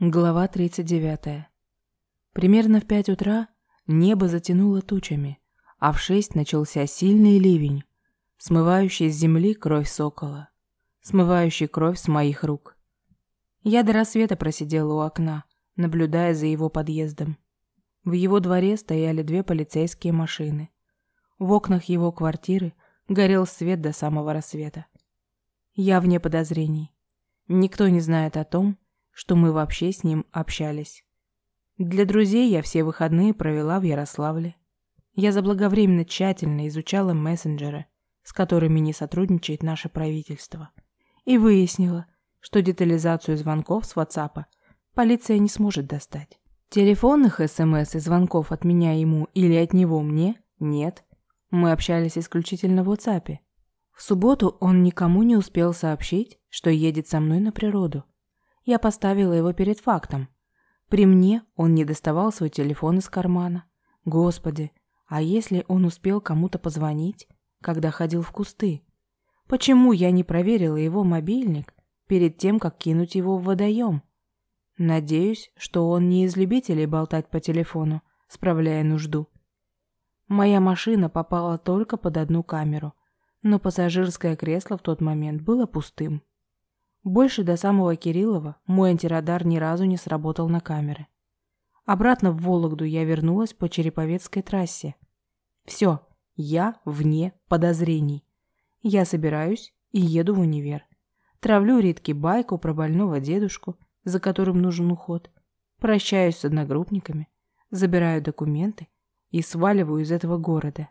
Глава 39. Примерно в пять утра небо затянуло тучами, а в шесть начался сильный ливень, смывающий с земли кровь сокола, смывающий кровь с моих рук. Я до рассвета просидела у окна, наблюдая за его подъездом. В его дворе стояли две полицейские машины. В окнах его квартиры горел свет до самого рассвета. Я вне подозрений. Никто не знает о том, что мы вообще с ним общались. Для друзей я все выходные провела в Ярославле. Я заблаговременно тщательно изучала мессенджеры, с которыми не сотрудничает наше правительство, и выяснила, что детализацию звонков с WhatsApp полиция не сможет достать. Телефонных СМС и звонков от меня ему или от него мне нет. Мы общались исключительно в WhatsApp. В субботу он никому не успел сообщить, что едет со мной на природу. Я поставила его перед фактом. При мне он не доставал свой телефон из кармана. Господи, а если он успел кому-то позвонить, когда ходил в кусты? Почему я не проверила его мобильник перед тем, как кинуть его в водоем? Надеюсь, что он не из любителей болтать по телефону, справляя нужду. Моя машина попала только под одну камеру, но пассажирское кресло в тот момент было пустым. Больше до самого Кириллова мой антирадар ни разу не сработал на камеры. Обратно в Вологду я вернулась по Череповецкой трассе. Все, я вне подозрений. Я собираюсь и еду в универ. Травлю Ритке байку про больного дедушку, за которым нужен уход. Прощаюсь с одногруппниками, забираю документы и сваливаю из этого города.